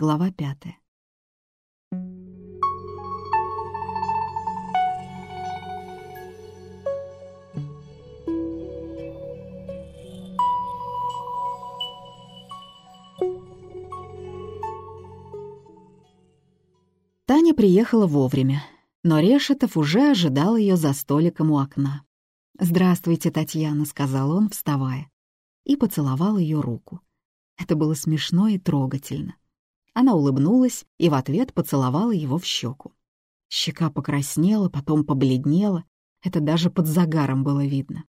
Глава пятая. Таня приехала вовремя, но Решетов уже ожидал ее за столиком у окна. «Здравствуйте, Татьяна», — сказал он, вставая, и поцеловал ее руку. Это было смешно и трогательно. Она улыбнулась и в ответ поцеловала его в щеку. Щека покраснела, потом побледнела. Это даже под загаром было видно.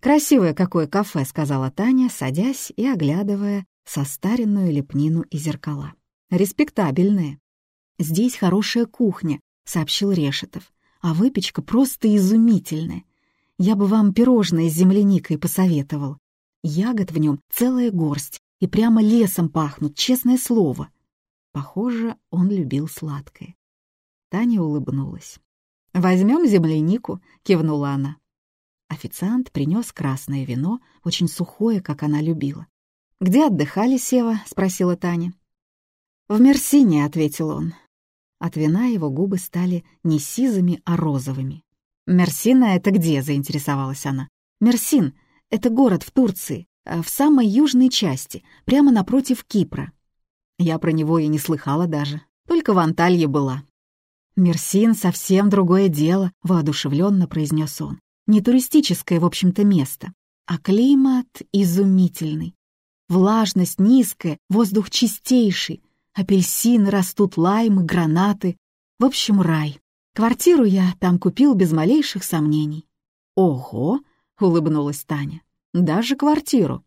«Красивое какое кафе», — сказала Таня, садясь и оглядывая состаренную лепнину и зеркала. «Респектабельные». «Здесь хорошая кухня», — сообщил Решетов. «А выпечка просто изумительная. Я бы вам пирожное с земляникой посоветовал. Ягод в нем целая горсть, и прямо лесом пахнут, честное слово». Похоже, он любил сладкое. Таня улыбнулась. «Возьмем землянику», — кивнула она. Официант принес красное вино, очень сухое, как она любила. «Где отдыхали, Сева?» — спросила Таня. «В Мерсине», — ответил он. От вина его губы стали не сизыми, а розовыми. «Мерсина — это где?» — заинтересовалась она. «Мерсин — это город в Турции, а в самой южной части, прямо напротив Кипра. Я про него и не слыхала даже, только в Анталье была». «Мерсин — совсем другое дело», — воодушевленно произнес он. «Не туристическое, в общем-то, место, а климат изумительный. Влажность низкая, воздух чистейший, апельсины растут, лаймы, гранаты. В общем, рай. Квартиру я там купил без малейших сомнений. «Ого!» — улыбнулась Таня. «Даже квартиру».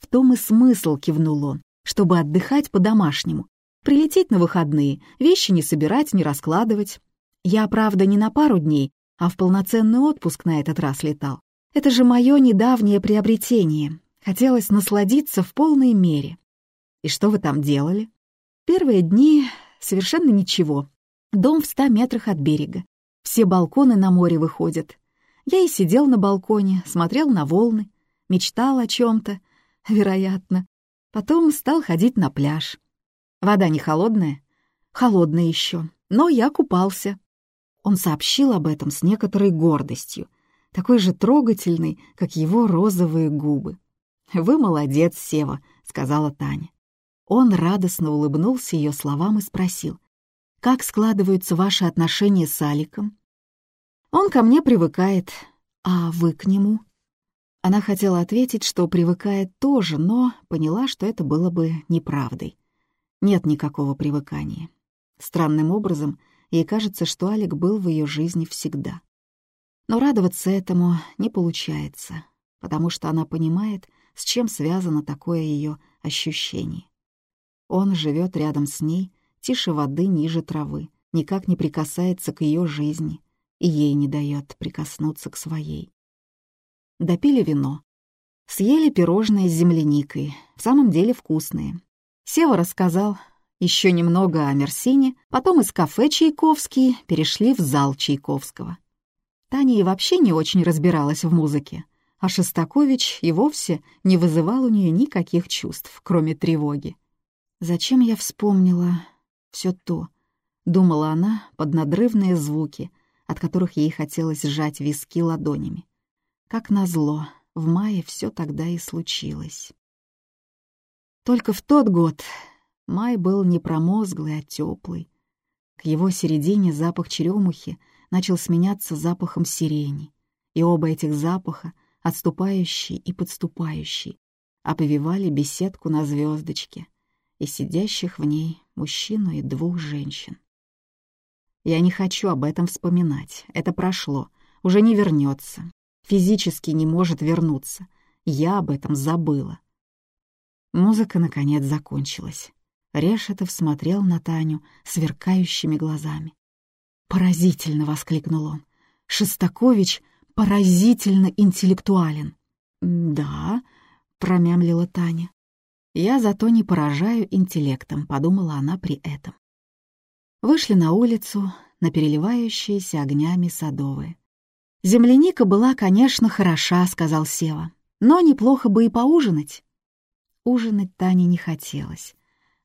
В том и смысл, кивнул он, чтобы отдыхать по-домашнему. Прилететь на выходные, вещи не собирать, не раскладывать. Я, правда, не на пару дней, а в полноценный отпуск на этот раз летал. Это же мое недавнее приобретение. Хотелось насладиться в полной мере. И что вы там делали? Первые дни совершенно ничего. Дом в ста метрах от берега. Все балконы на море выходят. Я и сидел на балконе, смотрел на волны, мечтал о чем-то, вероятно. Потом стал ходить на пляж. Вода не холодная? Холодная еще, но я купался. Он сообщил об этом с некоторой гордостью, такой же трогательной, как его розовые губы. «Вы молодец, Сева», — сказала Таня. Он радостно улыбнулся ее словам и спросил, «Как складываются ваши отношения с Аликом?» «Он ко мне привыкает, а вы к нему?» Она хотела ответить, что привыкает тоже, но поняла, что это было бы неправдой. Нет никакого привыкания. Странным образом ей кажется, что Алик был в ее жизни всегда. Но радоваться этому не получается, потому что она понимает, с чем связано такое ее ощущение. Он живет рядом с ней, тише воды, ниже травы, никак не прикасается к ее жизни и ей не дает прикоснуться к своей. Допили вино. Съели пирожные с земляникой, в самом деле вкусные. Сева рассказал еще немного о Мерсине, потом из кафе Чайковский перешли в зал Чайковского. Таня и вообще не очень разбиралась в музыке, а Шостакович и вовсе не вызывал у нее никаких чувств, кроме тревоги. «Зачем я вспомнила все то?» — думала она под надрывные звуки, от которых ей хотелось сжать виски ладонями. Как назло, в мае все тогда и случилось. Только в тот год май был не промозглый, а теплый. К его середине запах черемухи начал сменяться запахом сирени, и оба этих запаха отступающий и подступающий, оповивали беседку на звездочке и сидящих в ней мужчину и двух женщин. Я не хочу об этом вспоминать, это прошло, уже не вернется, физически не может вернуться, я об этом забыла. Музыка, наконец, закончилась. Решетов смотрел на Таню сверкающими глазами. «Поразительно!» — воскликнул он. «Шостакович поразительно интеллектуален». «Да», — промямлила Таня. «Я зато не поражаю интеллектом», — подумала она при этом. Вышли на улицу, на переливающиеся огнями садовые. «Земляника была, конечно, хороша», — сказал Сева, «но неплохо бы и поужинать». Ужинать Тане не хотелось.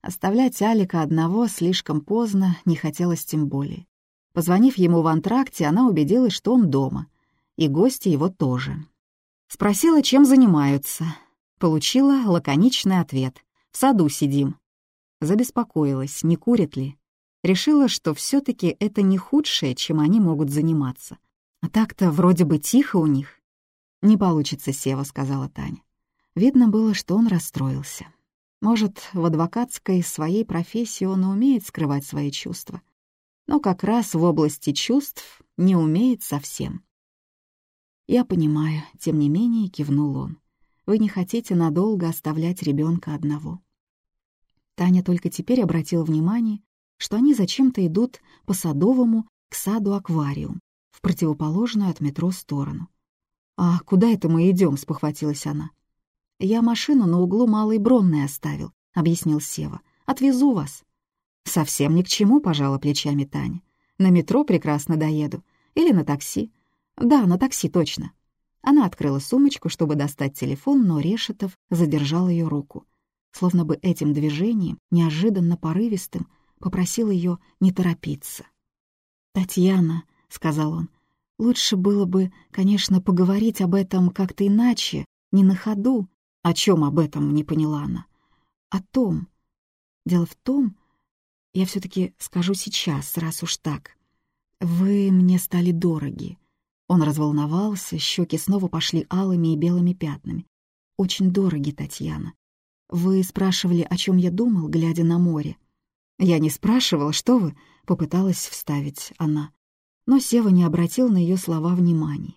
Оставлять Алика одного слишком поздно не хотелось тем более. Позвонив ему в антракте, она убедилась, что он дома, и гости его тоже. Спросила, чем занимаются. Получила лаконичный ответ. «В саду сидим». Забеспокоилась, не курит ли. Решила, что все таки это не худшее, чем они могут заниматься. А так-то вроде бы тихо у них. «Не получится, Сева», — сказала Таня. Видно было, что он расстроился. Может, в адвокатской своей профессии он умеет скрывать свои чувства. Но как раз в области чувств не умеет совсем. «Я понимаю», — тем не менее кивнул он. «Вы не хотите надолго оставлять ребенка одного». Таня только теперь обратила внимание, что они зачем-то идут по Садовому к саду-аквариум, в противоположную от метро сторону. «А куда это мы идем? спохватилась она. «Я машину на углу Малой Бронной оставил», — объяснил Сева. «Отвезу вас». «Совсем ни к чему», — пожала плечами Таня. «На метро прекрасно доеду. Или на такси. «Да, на такси, точно». Она открыла сумочку, чтобы достать телефон, но Решетов задержал ее руку. Словно бы этим движением, неожиданно порывистым, попросил ее не торопиться. «Татьяна», — сказал он, — «лучше было бы, конечно, поговорить об этом как-то иначе, не на ходу». «О чем об этом?» — не поняла она. «О том. Дело в том, я все таки скажу сейчас, раз уж так. Вы мне стали дороги. Он разволновался, щеки снова пошли алыми и белыми пятнами. «Очень дороги, Татьяна. Вы спрашивали, о чем я думал, глядя на море?» «Я не спрашивала, что вы?» — попыталась вставить она. Но Сева не обратил на ее слова внимания.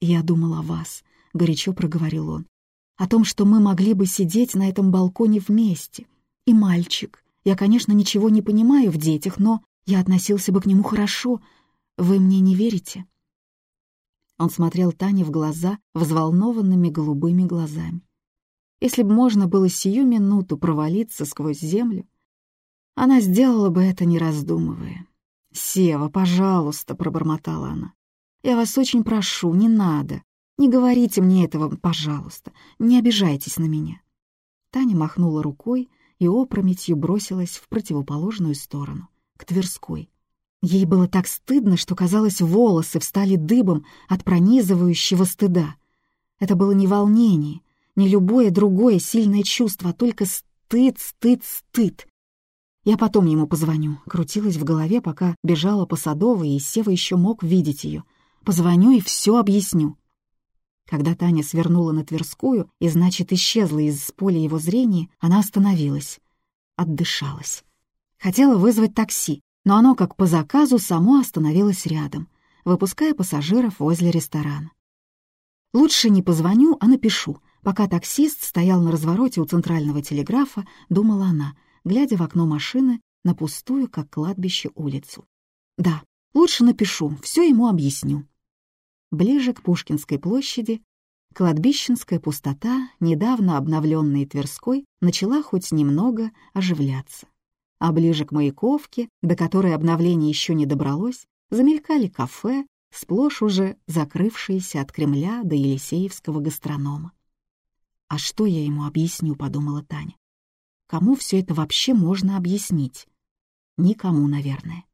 «Я думал о вас», — горячо проговорил он. «О том, что мы могли бы сидеть на этом балконе вместе. И мальчик. Я, конечно, ничего не понимаю в детях, но я относился бы к нему хорошо. Вы мне не верите?» Он смотрел Тане в глаза взволнованными голубыми глазами. Если бы можно было сию минуту провалиться сквозь землю, она сделала бы это, не раздумывая. «Сева, пожалуйста», — пробормотала она. «Я вас очень прошу, не надо. Не говорите мне этого, пожалуйста. Не обижайтесь на меня». Таня махнула рукой и опрометью бросилась в противоположную сторону, к Тверской. Ей было так стыдно, что, казалось, волосы встали дыбом от пронизывающего стыда. Это было не волнение, не любое другое сильное чувство, а только стыд, стыд, стыд. Я потом ему позвоню. Крутилась в голове, пока бежала по Садовой, и Сева еще мог видеть ее. Позвоню и все объясню. Когда Таня свернула на Тверскую и, значит, исчезла из поля его зрения, она остановилась. Отдышалась. Хотела вызвать такси, но оно, как по заказу, само остановилось рядом, выпуская пассажиров возле ресторана. «Лучше не позвоню, а напишу», Пока таксист стоял на развороте у центрального телеграфа, думала она, глядя в окно машины на пустую, как кладбище, улицу. «Да, лучше напишу, все ему объясню». Ближе к Пушкинской площади кладбищенская пустота, недавно обновленная Тверской, начала хоть немного оживляться а ближе к Маяковке, до которой обновление еще не добралось, замелькали кафе, сплошь уже закрывшиеся от Кремля до Елисеевского гастронома. «А что я ему объясню?» — подумала Таня. «Кому все это вообще можно объяснить?» «Никому, наверное».